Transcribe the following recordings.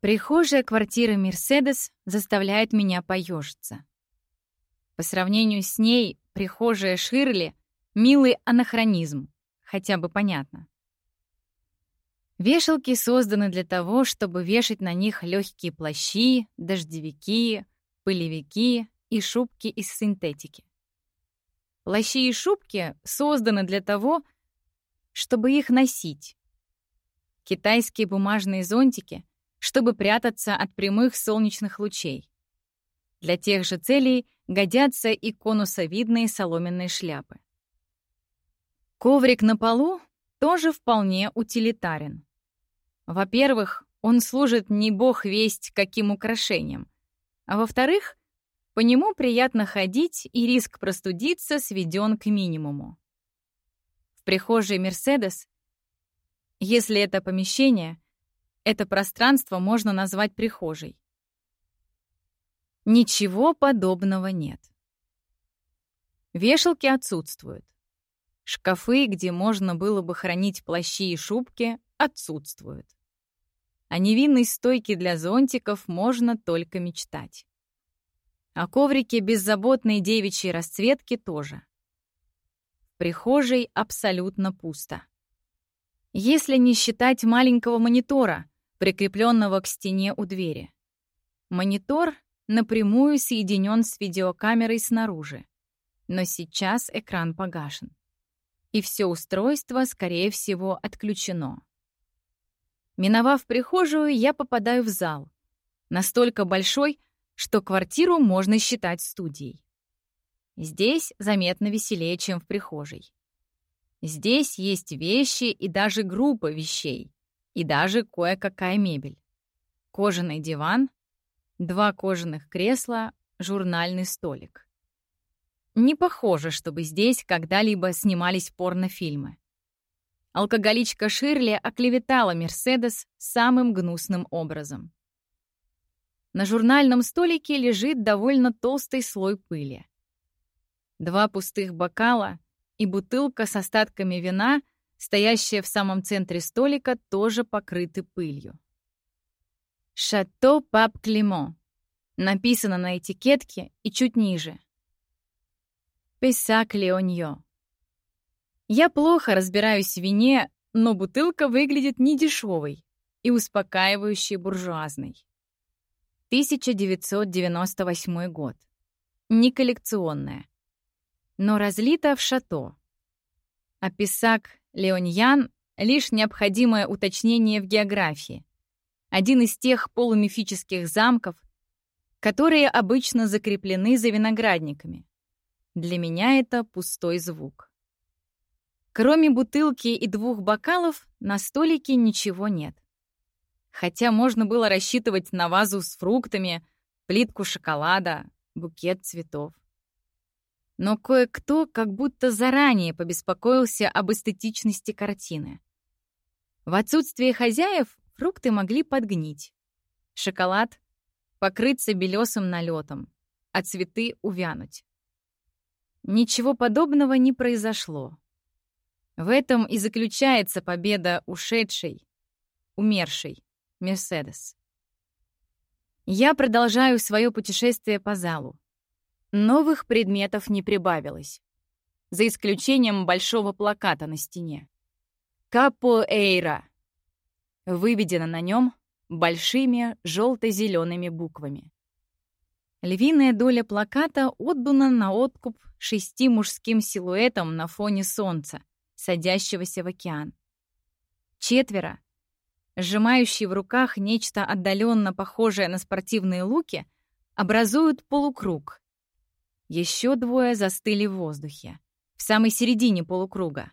Прихожая квартиры Мерседес заставляет меня поежиться. По сравнению с ней, прихожая Ширли — милый анахронизм, хотя бы понятно. Вешалки созданы для того, чтобы вешать на них легкие плащи, дождевики, пылевики и шубки из синтетики. Плащи и шубки созданы для того, чтобы их носить. Китайские бумажные зонтики чтобы прятаться от прямых солнечных лучей. Для тех же целей годятся и конусовидные соломенные шляпы. Коврик на полу тоже вполне утилитарен. Во-первых, он служит не бог весть каким украшением, а во-вторых, по нему приятно ходить, и риск простудиться сведен к минимуму. В прихожей «Мерседес», если это помещение, это пространство можно назвать прихожей. Ничего подобного нет. Вешалки отсутствуют. Шкафы, где можно было бы хранить плащи и шубки, отсутствуют. О невинной стойке для зонтиков можно только мечтать. О коврике беззаботной девичьей расцветки тоже. В прихожей абсолютно пусто. Если не считать маленького монитора, прикрепленного к стене у двери. Монитор напрямую соединен с видеокамерой снаружи, но сейчас экран погашен. И все устройство, скорее всего, отключено. Миновав прихожую, я попадаю в зал. Настолько большой, что квартиру можно считать студией. Здесь заметно веселее, чем в прихожей. Здесь есть вещи и даже группа вещей и даже кое-какая мебель. Кожаный диван, два кожаных кресла, журнальный столик. Не похоже, чтобы здесь когда-либо снимались порнофильмы. Алкоголичка Ширли оклеветала Мерседес самым гнусным образом. На журнальном столике лежит довольно толстый слой пыли. Два пустых бокала и бутылка с остатками вина стоящие в самом центре столика, тоже покрыты пылью. «Шато Пап Климо» написано на этикетке и чуть ниже. «Песак Леоньо». Я плохо разбираюсь в вине, но бутылка выглядит недешевой и успокаивающей буржуазной. 1998 год. Не коллекционная, но разлита в шато. А писак Леоньян — лишь необходимое уточнение в географии. Один из тех полумифических замков, которые обычно закреплены за виноградниками. Для меня это пустой звук. Кроме бутылки и двух бокалов, на столике ничего нет. Хотя можно было рассчитывать на вазу с фруктами, плитку шоколада, букет цветов но кое-кто как будто заранее побеспокоился об эстетичности картины. В отсутствие хозяев фрукты могли подгнить. Шоколад — покрыться белесым налетом, а цветы — увянуть. Ничего подобного не произошло. В этом и заключается победа ушедшей, умершей Мерседес. Я продолжаю свое путешествие по залу. Новых предметов не прибавилось, за исключением большого плаката на стене. «Капоэйра» выведено на нем большими желто-зелеными буквами. Львиная доля плаката отдана на откуп шести мужским силуэтам на фоне солнца, садящегося в океан. Четверо, сжимающие в руках нечто отдаленно похожее на спортивные луки, образуют полукруг, еще двое застыли в воздухе, в самой середине полукруга.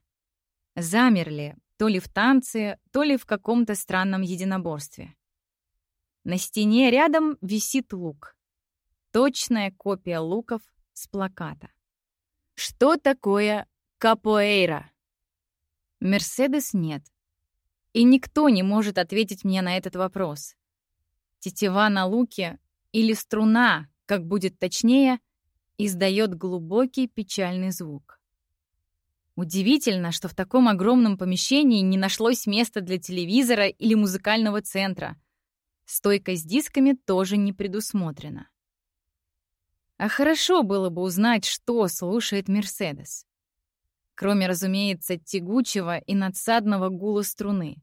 Замерли, то ли в танце, то ли в каком-то странном единоборстве. На стене рядом висит лук. Точная копия луков с плаката. Что такое капоэйра? Мерседес нет. И никто не может ответить мне на этот вопрос. Тетива на луке или струна, как будет точнее, издает глубокий печальный звук. Удивительно, что в таком огромном помещении не нашлось места для телевизора или музыкального центра. Стойка с дисками тоже не предусмотрена. А хорошо было бы узнать, что слушает Мерседес. Кроме, разумеется, тягучего и надсадного гула струны.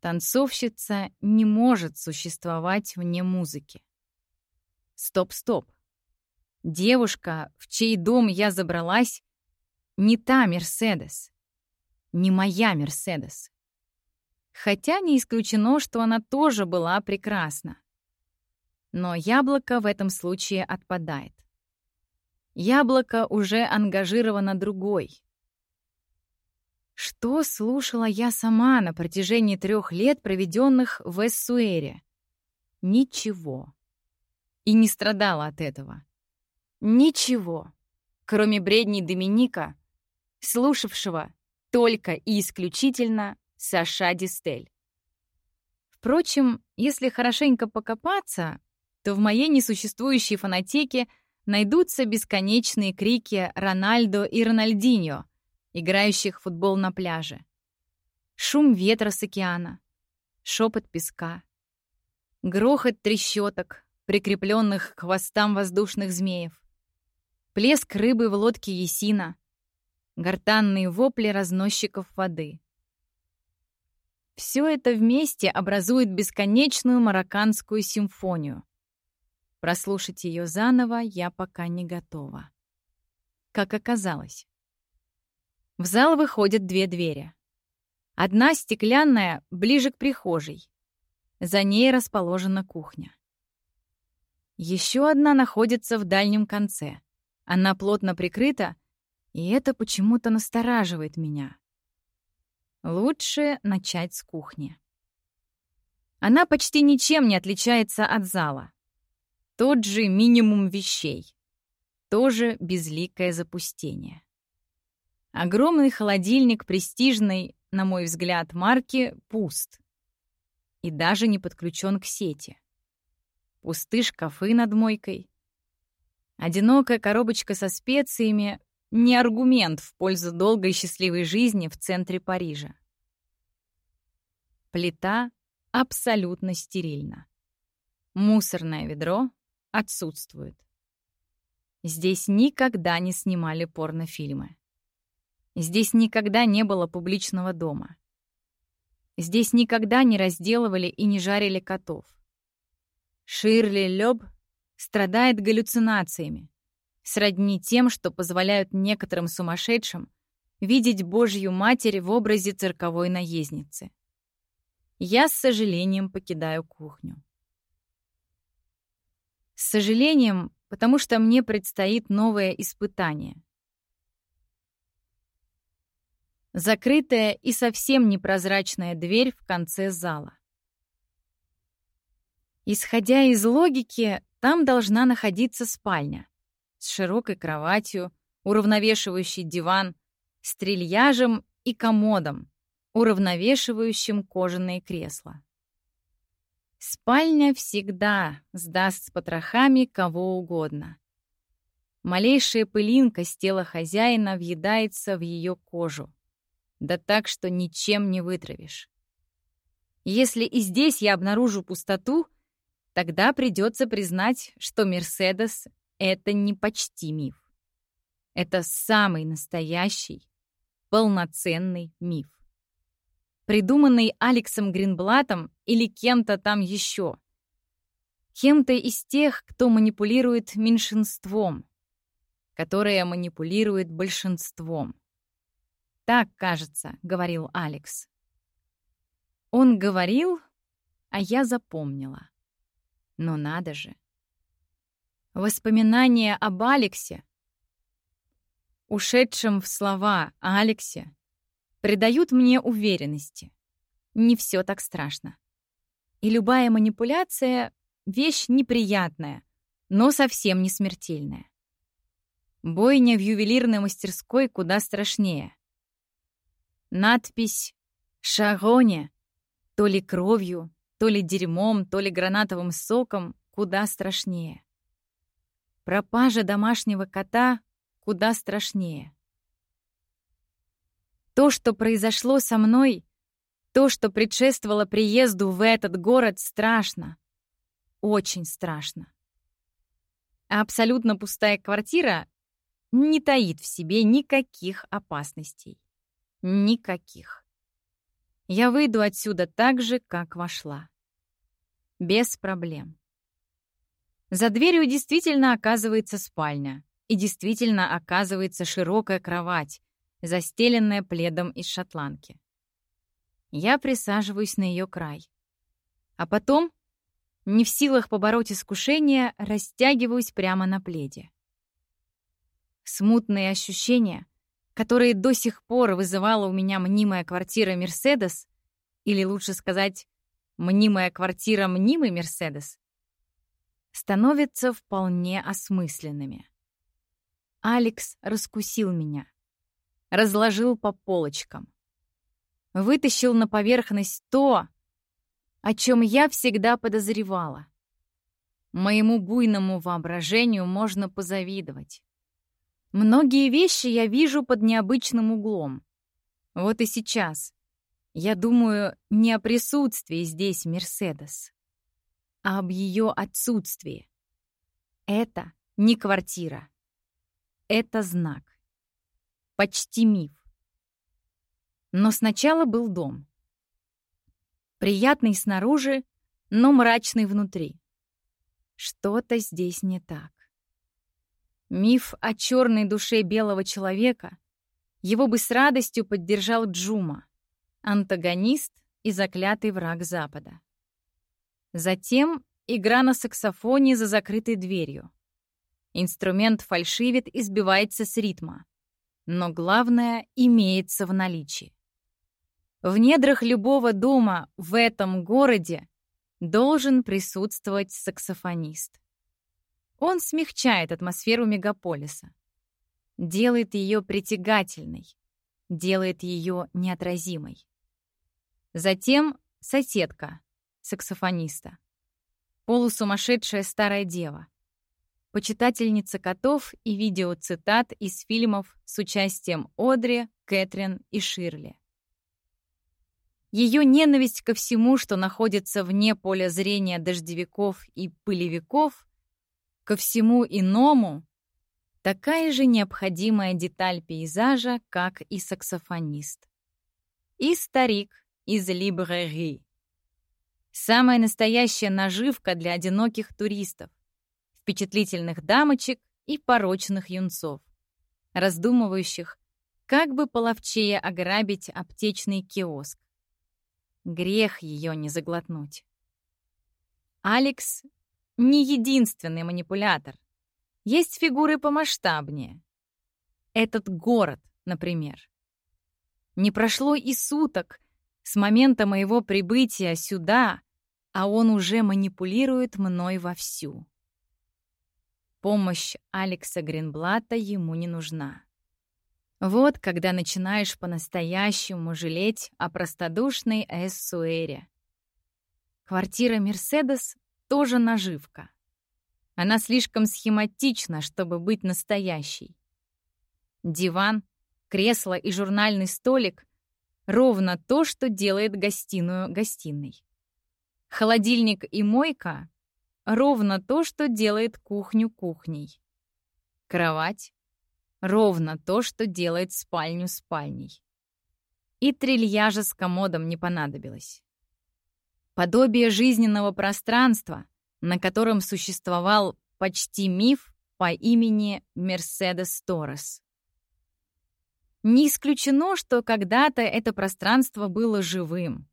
Танцовщица не может существовать вне музыки. Стоп-стоп. Девушка, в чей дом я забралась, не та Мерседес. Не моя Мерседес. Хотя не исключено, что она тоже была прекрасна. Но яблоко в этом случае отпадает. Яблоко уже ангажировано другой. Что слушала я сама на протяжении трех лет, проведенных в Эссуэре? Ничего. И не страдала от этого. Ничего, кроме бредней Доминика, слушавшего только и исключительно Саша Дистель. Впрочем, если хорошенько покопаться, то в моей несуществующей фонотеке найдутся бесконечные крики Рональдо и Рональдиньо, играющих в футбол на пляже. Шум ветра с океана, шепот песка, грохот трещоток, прикрепленных к хвостам воздушных змеев, плеск рыбы в лодке Есина, гортанные вопли разносчиков воды. Все это вместе образует бесконечную марокканскую симфонию. Прослушать ее заново я пока не готова. Как оказалось. В зал выходят две двери. Одна стеклянная, ближе к прихожей. За ней расположена кухня. Еще одна находится в дальнем конце. Она плотно прикрыта, и это почему-то настораживает меня. Лучше начать с кухни. Она почти ничем не отличается от зала. Тот же минимум вещей. Тоже безликое запустение. Огромный холодильник престижной, на мой взгляд, марки пуст. И даже не подключен к сети. Пусты шкафы над мойкой. Одинокая коробочка со специями — не аргумент в пользу долгой и счастливой жизни в центре Парижа. Плита абсолютно стерильна. Мусорное ведро отсутствует. Здесь никогда не снимали порнофильмы. Здесь никогда не было публичного дома. Здесь никогда не разделывали и не жарили котов. Ширли Лёб страдает галлюцинациями, сродни тем, что позволяют некоторым сумасшедшим видеть Божью Матерь в образе цирковой наездницы. Я с сожалением покидаю кухню. С сожалением, потому что мне предстоит новое испытание. Закрытая и совсем непрозрачная дверь в конце зала. Исходя из логики, там должна находиться спальня с широкой кроватью, уравновешивающий диван, с трильяжем и комодом, уравновешивающим кожаные кресла. Спальня всегда сдаст с потрохами кого угодно. Малейшая пылинка с тела хозяина въедается в ее кожу. Да так, что ничем не вытравишь. Если и здесь я обнаружу пустоту, Тогда придется признать, что Мерседес — это не почти миф. Это самый настоящий, полноценный миф. Придуманный Алексом Гринблатом или кем-то там еще. Кем-то из тех, кто манипулирует меньшинством, которое манипулирует большинством. Так, кажется, говорил Алекс. Он говорил, а я запомнила. Но надо же. Воспоминания об Алексе, ушедшем в слова Алексе, придают мне уверенности. Не все так страшно. И любая манипуляция — вещь неприятная, но совсем не смертельная. Бойня в ювелирной мастерской куда страшнее. Надпись «Шагоне» то ли кровью, то ли дерьмом, то ли гранатовым соком куда страшнее. Пропажа домашнего кота куда страшнее. То, что произошло со мной, То, что предшествовало приезду в этот город, страшно. Очень страшно. А абсолютно пустая квартира не таит в себе никаких опасностей. Никаких. Я выйду отсюда так же, как вошла. Без проблем. За дверью действительно оказывается спальня. И действительно оказывается широкая кровать, застеленная пледом из шотландки. Я присаживаюсь на ее край. А потом, не в силах побороть искушение, растягиваюсь прямо на пледе. Смутные ощущения, которые до сих пор вызывала у меня мнимая квартира «Мерседес», или лучше сказать, мнимая квартира мнимый «Мерседес», становятся вполне осмысленными. Алекс раскусил меня, разложил по полочкам, вытащил на поверхность то, о чем я всегда подозревала. Моему буйному воображению можно позавидовать. Многие вещи я вижу под необычным углом. Вот и сейчас. Я думаю не о присутствии здесь Мерседес, а об ее отсутствии. Это не квартира. Это знак. Почти миф. Но сначала был дом. Приятный снаружи, но мрачный внутри. Что-то здесь не так. Миф о черной душе белого человека его бы с радостью поддержал Джума, антагонист и заклятый враг Запада. Затем игра на саксофоне за закрытой дверью. Инструмент фальшивит и сбивается с ритма. Но главное имеется в наличии. В недрах любого дома в этом городе должен присутствовать саксофонист. Он смягчает атмосферу мегаполиса, делает ее притягательной, делает ее неотразимой. Затем соседка, саксофониста, полусумасшедшая старая дева, почитательница котов и видеоцитат из фильмов с участием Одри, Кэтрин и Ширли. Ее ненависть ко всему, что находится вне поля зрения дождевиков и пылевиков, ко всему иному такая же необходимая деталь пейзажа, как и саксофонист. И старик из Либрери. Самая настоящая наживка для одиноких туристов, впечатлительных дамочек и порочных юнцов, раздумывающих, как бы половчее ограбить аптечный киоск. Грех ее не заглотнуть. Алекс не единственный манипулятор. Есть фигуры помасштабнее. Этот город, например. Не прошло и суток с момента моего прибытия сюда, а он уже манипулирует мной вовсю. Помощь Алекса Гринблата ему не нужна. Вот когда начинаешь по-настоящему жалеть о простодушной Эссуэре. Квартира Мерседес тоже наживка. Она слишком схематична, чтобы быть настоящей. Диван, кресло и журнальный столик — ровно то, что делает гостиную гостиной. Холодильник и мойка — ровно то, что делает кухню кухней. Кровать — ровно то, что делает спальню спальней. И трильяжа с комодом не понадобилось подобие жизненного пространства, на котором существовал почти миф по имени Мерседес Торрес. Не исключено, что когда-то это пространство было живым.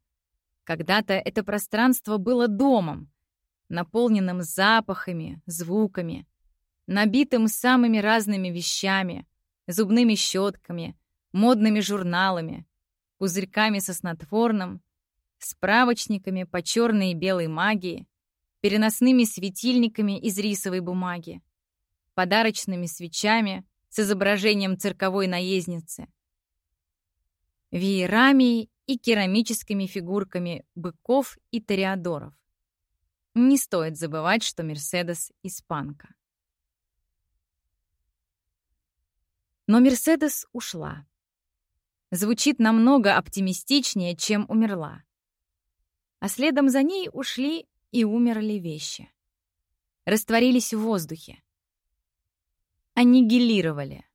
Когда-то это пространство было домом, наполненным запахами, звуками, набитым самыми разными вещами, зубными щетками, модными журналами, пузырьками со снотворным, справочниками по черной и белой магии, переносными светильниками из рисовой бумаги, подарочными свечами с изображением цирковой наездницы, веерами и керамическими фигурками быков и тореадоров. Не стоит забывать, что Мерседес — испанка. Но Мерседес ушла. звучит намного оптимистичнее, чем умерла. А следом за ней ушли и умерли вещи. Растворились в воздухе. Аннигилировали.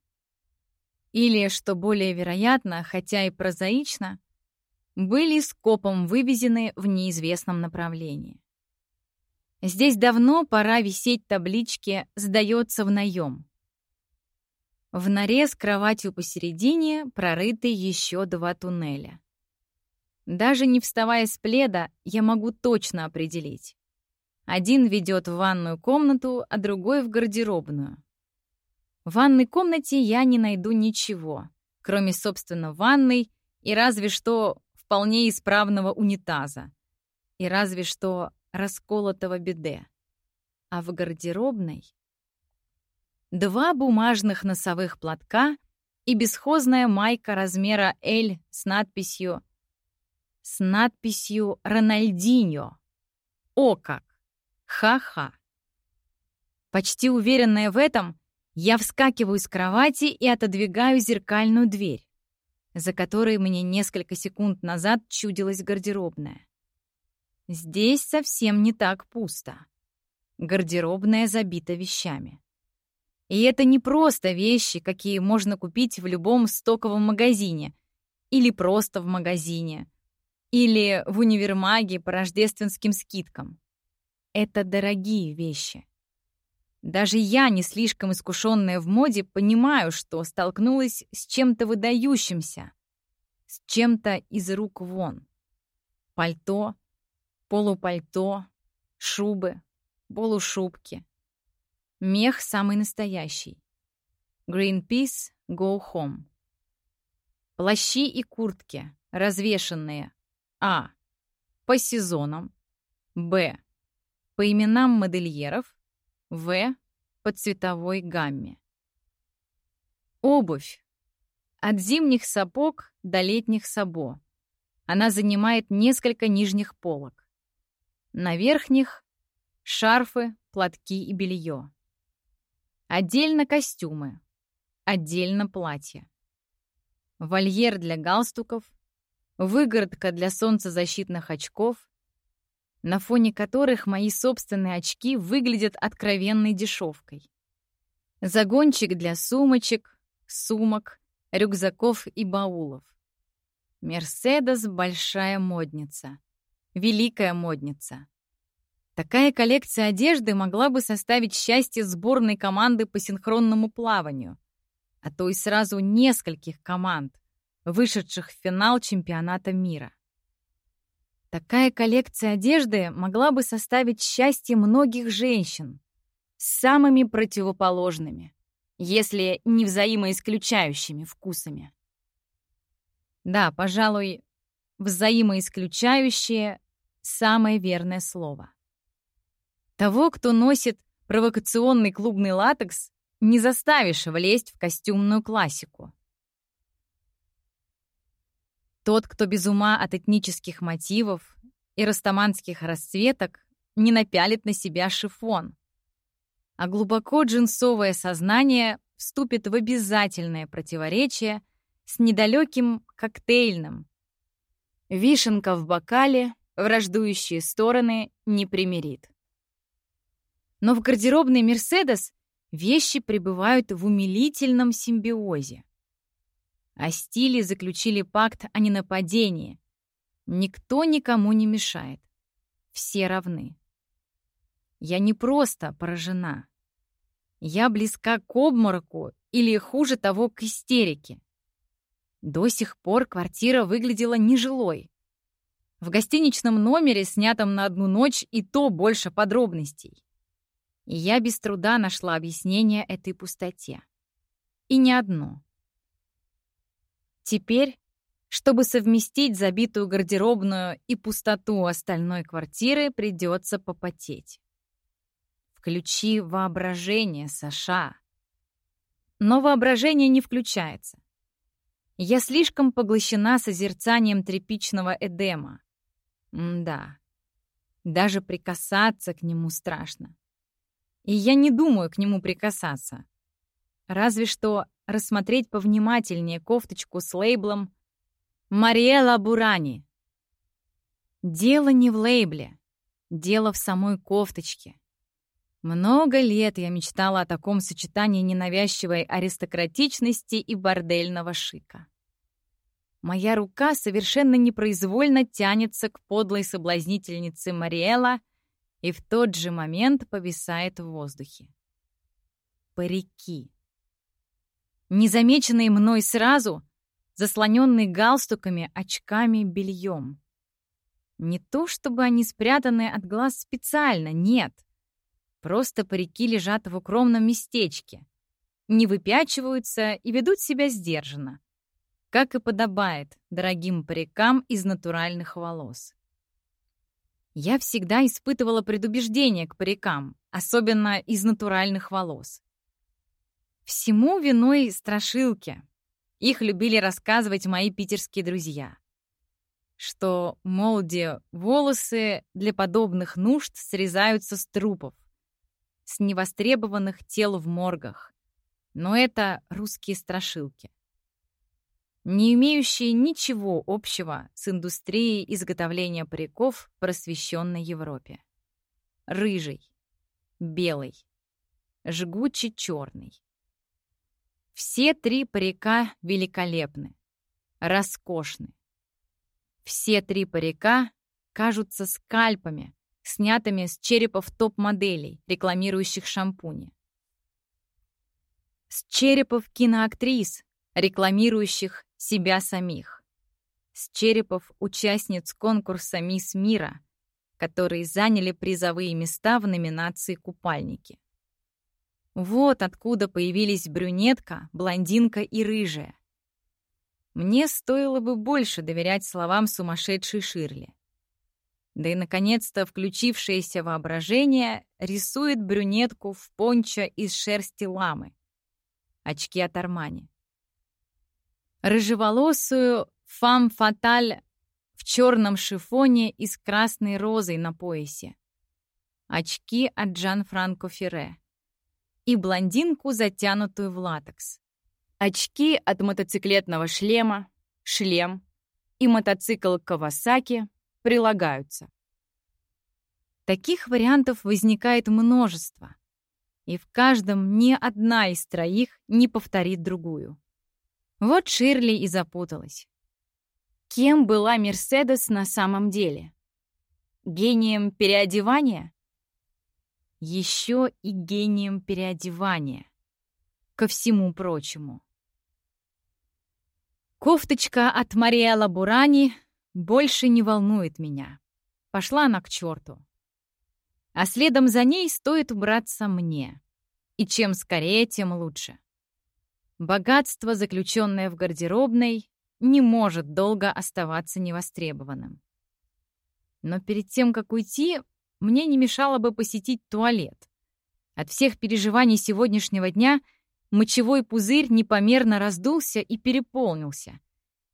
Или, что более вероятно, хотя и прозаично, были скопом вывезены в неизвестном направлении. Здесь давно пора висеть таблички «Сдается в наем». В норе с кроватью посередине прорыты еще два туннеля. Даже не вставая с пледа, я могу точно определить. Один ведет в ванную комнату, а другой в гардеробную. В ванной комнате я не найду ничего, кроме, собственно, ванной и разве что вполне исправного унитаза. И разве что расколотого биде. А в гардеробной два бумажных носовых платка и бесхозная майка размера L с надписью с надписью «Рональдиньо». О как! Ха-ха! Почти уверенная в этом, я вскакиваю с кровати и отодвигаю зеркальную дверь, за которой мне несколько секунд назад чудилась гардеробная. Здесь совсем не так пусто. Гардеробная забита вещами. И это не просто вещи, какие можно купить в любом стоковом магазине или просто в магазине, или в универмаге по рождественским скидкам. Это дорогие вещи. Даже я, не слишком искушенная в моде, понимаю, что столкнулась с чем-то выдающимся, с чем-то из рук вон. Пальто, полупальто, шубы, полушубки. Мех самый настоящий. Greenpeace Go Home. Плащи и куртки, развешенные. А. По сезонам. Б. По именам модельеров. В. По цветовой гамме. Обувь. От зимних сапог до летних сабо. Она занимает несколько нижних полок. На верхних — шарфы, платки и белье. Отдельно костюмы, отдельно платья. Вольер для галстуков, выгородка для солнцезащитных очков, на фоне которых мои собственные очки выглядят откровенной дешевкой. Загончик для сумочек, сумок, рюкзаков и баулов. Мерседес — большая модница. Великая модница. Такая коллекция одежды могла бы составить счастье сборной команды по синхронному плаванию, а то и сразу нескольких команд, вышедших в финал чемпионата мира. Такая коллекция одежды могла бы составить счастье многих женщин с самыми противоположными, если не взаимоисключающими вкусами. Да, пожалуй, взаимоисключающее — самое верное слово. Того, кто носит провокационный клубный латекс, не заставишь влезть в костюмную классику. Тот, кто без ума от этнических мотивов и растаманских расцветок, не напялит на себя шифон. А глубоко джинсовое сознание вступит в обязательное противоречие с недалеким коктейльным. Вишенка в бокале враждующие стороны не примирит. Но в гардеробной «Мерседес» вещи пребывают в умилительном симбиозе. А стили заключили пакт о ненападении. Никто никому не мешает. Все равны. Я не просто поражена. Я близка к обмороку или, хуже того, к истерике. До сих пор квартира выглядела нежилой. В гостиничном номере, снятом на одну ночь, и то больше подробностей. И я без труда нашла объяснение этой пустоте. И не одно. Теперь, чтобы совместить забитую гардеробную и пустоту остальной квартиры, придется попотеть. Включи воображение, Саша. Но воображение не включается. Я слишком поглощена созерцанием тряпичного Эдема. М да, даже прикасаться к нему страшно. И я не думаю к нему прикасаться. Разве что рассмотреть повнимательнее кофточку с лейблом Мариэла Бурани. Дело не в лейбле, дело в самой кофточке. Много лет я мечтала о таком сочетании ненавязчивой аристократичности и бордельного шика. Моя рука совершенно непроизвольно тянется к подлой соблазнительнице Мариэла и в тот же момент повисает в воздухе. Парики. Незамеченные мной сразу, заслоненные галстуками, очками, бельем. Не то чтобы они спрятаны от глаз специально, нет. Просто парики лежат в укромном местечке, не выпячиваются и ведут себя сдержанно, как и подобает дорогим парикам из натуральных волос. Я всегда испытывала предубеждение к парикам, особенно из натуральных волос. Всему виной страшилки. Их любили рассказывать мои питерские друзья. Что, мол, волосы для подобных нужд срезаются с трупов, с невостребованных тел в моргах. Но это русские страшилки, не имеющие ничего общего с индустрией изготовления париков в просвещенной Европе. Рыжий, белый, жгучий черный. Все три парика великолепны, роскошны. Все три парика кажутся скальпами, снятыми с черепов топ-моделей, рекламирующих шампуни. С черепов киноактрис, рекламирующих себя самих. С черепов участниц конкурса «Мисс Мира», которые заняли призовые места в номинации «Купальники». Вот откуда появились брюнетка, блондинка и рыжая. Мне стоило бы больше доверять словам сумасшедшей Ширли. Да и, наконец-то, включившееся воображение рисует брюнетку в пончо из шерсти ламы. Очки от Армани. Рыжеволосую фам-фаталь в черном шифоне и с красной розой на поясе. Очки от Джан-Франко Ферре. И блондинку, затянутую в латекс. Очки от мотоциклетного шлема, шлем и мотоцикл Кавасаки прилагаются. Таких вариантов возникает множество, и в каждом ни одна из троих не повторит другую. Вот Ширли и запуталась. Кем была Мерседес на самом деле? Гением переодевания? Еще и гением переодевания. Ко всему прочему. Кофточка от Мариэла Бурани больше не волнует меня. Пошла она к черту. А следом за ней стоит убраться мне. И чем скорее, тем лучше. Богатство, заключенное в гардеробной, не может долго оставаться невостребованным. Но перед тем, как уйти, мне не мешало бы посетить туалет. От всех переживаний сегодняшнего дня мочевой пузырь непомерно раздулся и переполнился.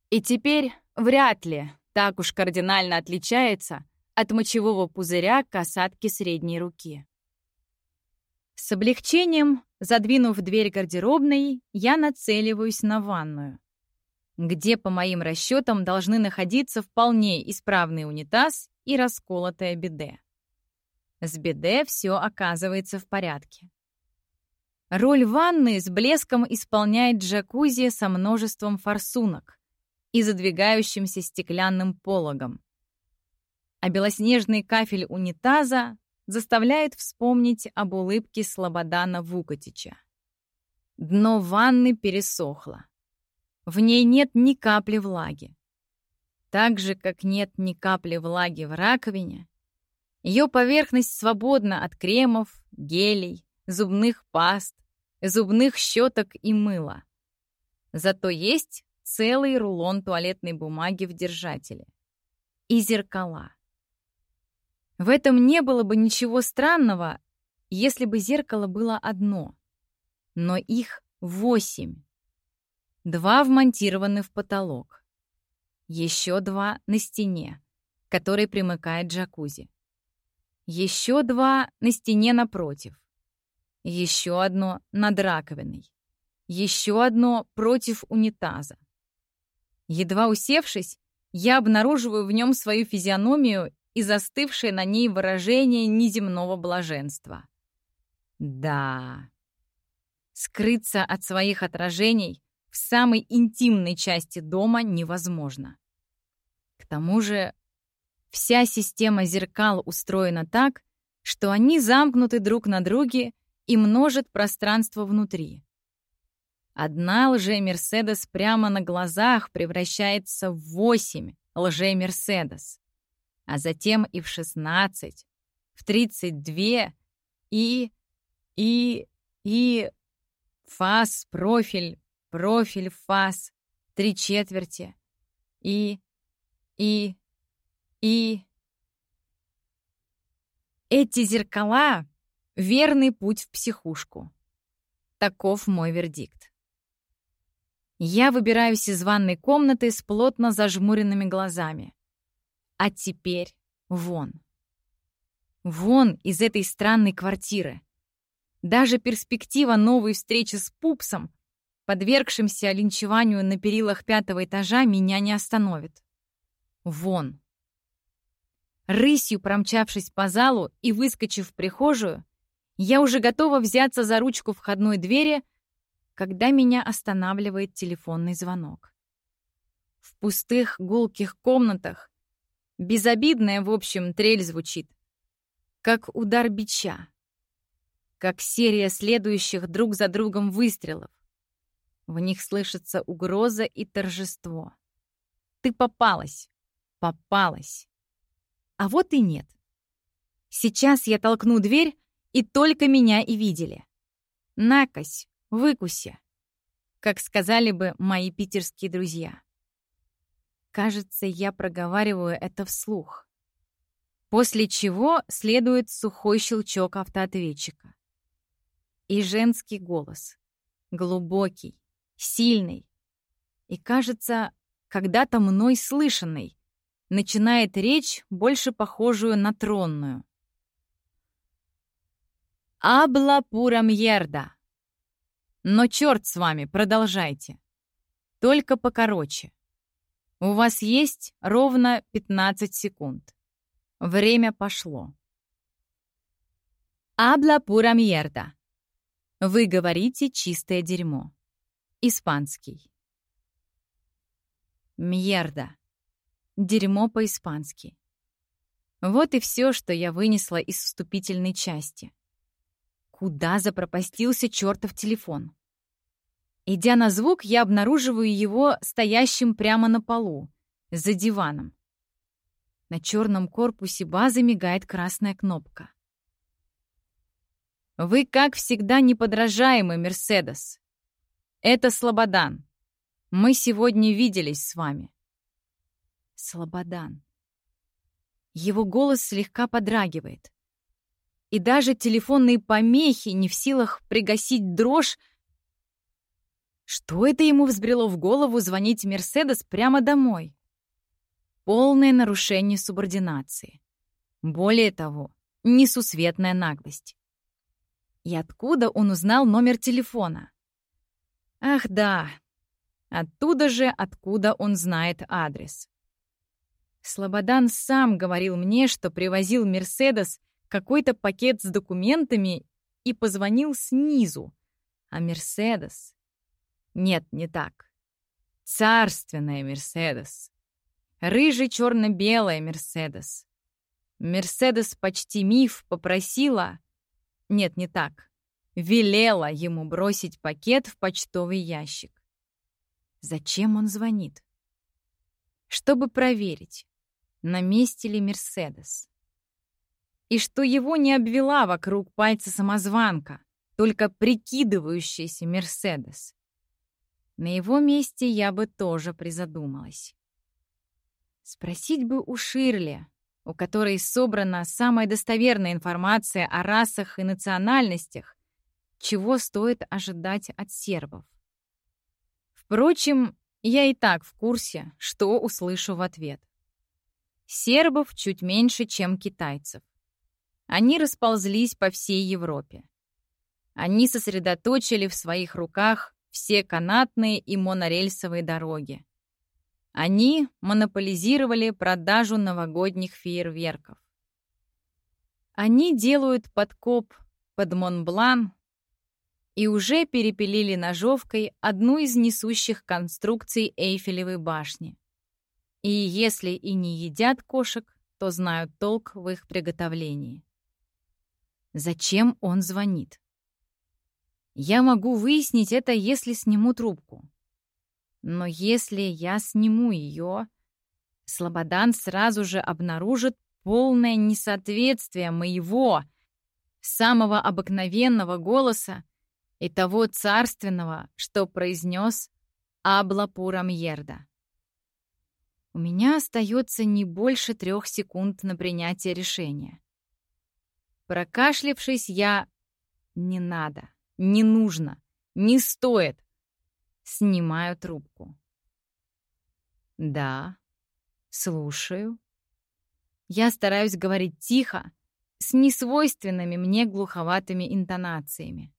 И теперь вряд ли так уж кардинально отличается от мочевого пузыря касатки средней руки. С облегчением, задвинув дверь гардеробной, я нацеливаюсь на ванную, где, по моим расчетам, должны находиться вполне исправный унитаз и расколотое биде. С биде все оказывается в порядке. Роль ванны с блеском исполняет джакузи со множеством форсунок, и задвигающимся стеклянным пологом. А белоснежный кафель унитаза заставляет вспомнить об улыбке Слободана Вукатича. Дно ванны пересохло. В ней нет ни капли влаги. Так же, как нет ни капли влаги в раковине, ее поверхность свободна от кремов, гелей, зубных паст, зубных щеток и мыла. Зато есть целый рулон туалетной бумаги в держателе. И зеркала. В этом не было бы ничего странного, если бы зеркало было одно. Но их восемь. Два вмонтированы в потолок. Еще два на стене, которой примыкает джакузи. Еще два на стене напротив. Еще одно над раковиной. Еще одно против унитаза. Едва усевшись, я обнаруживаю в нем свою физиономию и застывшее на ней выражение неземного блаженства. Да, скрыться от своих отражений в самой интимной части дома невозможно. К тому же вся система зеркал устроена так, что они замкнуты друг на друге и множат пространство внутри. Одна лже-Мерседес прямо на глазах превращается в восемь лже-Мерседес, а затем и в шестнадцать, в тридцать две и... и... и... фас, профиль, профиль, фас, три четверти и... и... и... Эти зеркала — верный путь в психушку. Таков мой вердикт. Я выбираюсь из ванной комнаты с плотно зажмуренными глазами. А теперь вон. Вон из этой странной квартиры. Даже перспектива новой встречи с пупсом, подвергшимся линчеванию на перилах пятого этажа, меня не остановит. Вон. Рысью промчавшись по залу и выскочив в прихожую, я уже готова взяться за ручку входной двери, когда меня останавливает телефонный звонок. В пустых гулких комнатах безобидная, в общем, трель звучит, как удар бича, как серия следующих друг за другом выстрелов. В них слышится угроза и торжество. Ты попалась, попалась. А вот и нет. Сейчас я толкну дверь, и только меня и видели. Накось, выкуси, как сказали бы мои питерские друзья. Кажется, я проговариваю это вслух. После чего следует сухой щелчок автоответчика. И женский голос. Глубокий, сильный. И, кажется, когда-то мной слышанный. Начинает речь, больше похожую на тронную. «Абла пура мьерда!» Но черт с вами, продолжайте. Только покороче. У вас есть ровно 15 секунд. Время пошло. Абла пура мьерда. Вы говорите чистое дерьмо. Испанский. Мьерда. Дерьмо по-испански. Вот и все, что я вынесла из вступительной части. Куда запропастился чертов телефон? Идя на звук, я обнаруживаю его стоящим прямо на полу, за диваном. На черном корпусе базы мигает красная кнопка. «Вы, как всегда, неподражаемый, Мерседес. Это Слободан. Мы сегодня виделись с вами». Слободан. Его голос слегка подрагивает и даже телефонные помехи не в силах пригасить дрожь. Что это ему взбрело в голову звонить Мерседес прямо домой? Полное нарушение субординации. Более того, несусветная наглость. И откуда он узнал номер телефона? Ах да, оттуда же, откуда он знает адрес. Слободан сам говорил мне, что привозил Мерседес какой-то пакет с документами и позвонил снизу. А Мерседес... Нет, не так. Царственная Мерседес. Рыжий черно-белая Мерседес. Мерседес почти миф попросила... Нет, не так. Велела ему бросить пакет в почтовый ящик. Зачем он звонит? Чтобы проверить, на месте ли Мерседес и что его не обвела вокруг пальца самозванка, только прикидывающийся Мерседес. На его месте я бы тоже призадумалась. Спросить бы у Ширли, у которой собрана самая достоверная информация о расах и национальностях, чего стоит ожидать от сербов. Впрочем, я и так в курсе, что услышу в ответ. Сербов чуть меньше, чем китайцев. Они расползлись по всей Европе. Они сосредоточили в своих руках все канатные и монорельсовые дороги. Они монополизировали продажу новогодних фейерверков. Они делают подкоп под Монблан и уже перепилили ножовкой одну из несущих конструкций Эйфелевой башни. И если и не едят кошек, то знают толк в их приготовлении. Зачем он звонит? Я могу выяснить это, если сниму трубку. Но если я сниму ее, Слободан сразу же обнаружит полное несоответствие моего, самого обыкновенного голоса и того царственного, что произнес Абла Пурамьерда. У меня остается не больше трех секунд на принятие решения. Прокашлившись, я... Не надо, не нужно, не стоит. Снимаю трубку. Да, слушаю. Я стараюсь говорить тихо, с несвойственными мне глуховатыми интонациями.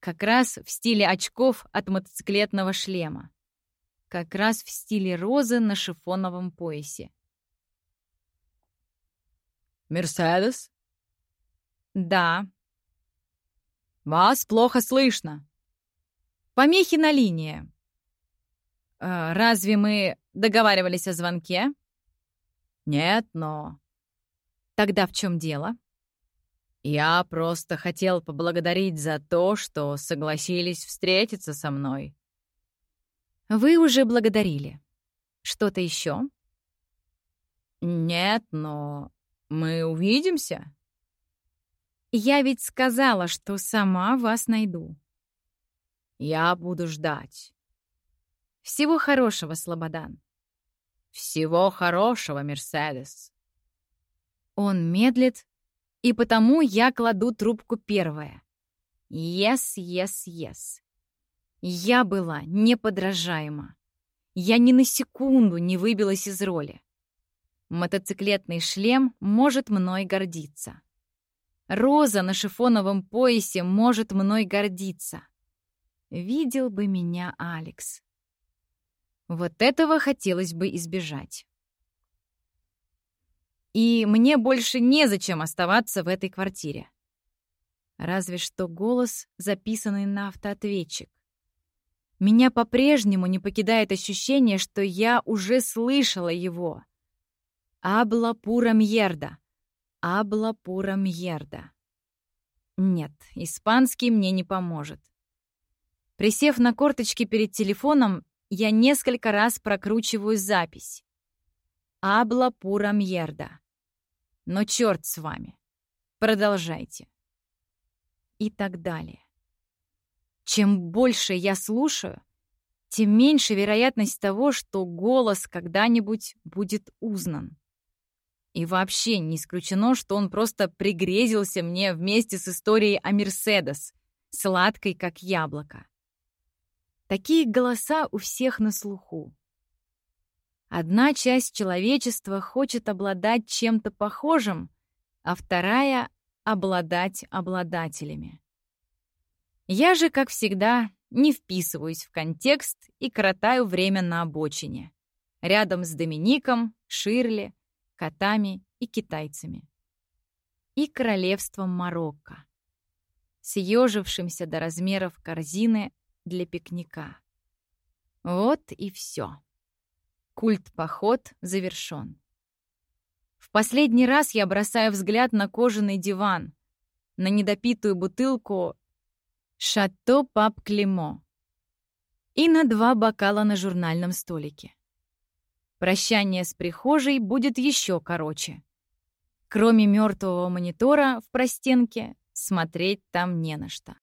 Как раз в стиле очков от мотоциклетного шлема. Как раз в стиле розы на шифоновом поясе. «Мерседес?» «Да». «Вас плохо слышно». «Помехи на линии». Э, «Разве мы договаривались о звонке?» «Нет, но Тогда в чем дело? Я просто хотел поблагодарить за то, что согласились встретиться со мной. Вы уже благодарили. Что-то еще? Нет, но мы увидимся. Я ведь сказала, что сама вас найду. Я буду ждать. Всего хорошего, Слободан. Всего хорошего, Мерседес. Он медлит, и потому я кладу трубку первая. Yes, yes, yes. Я была неподражаема. Я ни на секунду не выбилась из роли. Мотоциклетный шлем может мной гордиться. Роза на шифоновом поясе может мной гордиться. Видел бы меня Алекс. Вот этого хотелось бы избежать и мне больше незачем оставаться в этой квартире. Разве что голос, записанный на автоответчик. Меня по-прежнему не покидает ощущение, что я уже слышала его. Абла пура мьерда. Абла пура мьерда. Нет, испанский мне не поможет. Присев на корточки перед телефоном, я несколько раз прокручиваю запись. Абла пура мьерда. Но черт с вами. Продолжайте. И так далее. Чем больше я слушаю, тем меньше вероятность того, что голос когда-нибудь будет узнан. И вообще не исключено, что он просто пригрезился мне вместе с историей о Мерседес, сладкой как яблоко. Такие голоса у всех на слуху. Одна часть человечества хочет обладать чем-то похожим, а вторая — обладать обладателями. Я же, как всегда, не вписываюсь в контекст и коротаю время на обочине, рядом с Домиником, Ширли, котами и китайцами. И королевством Марокко, съежившимся до размеров корзины для пикника. Вот и все. Культ-поход завершен. В последний раз я бросаю взгляд на кожаный диван, на недопитую бутылку «Шато Пап Климо» и на два бокала на журнальном столике. Прощание с прихожей будет еще короче. Кроме мертвого монитора в простенке, смотреть там не на что.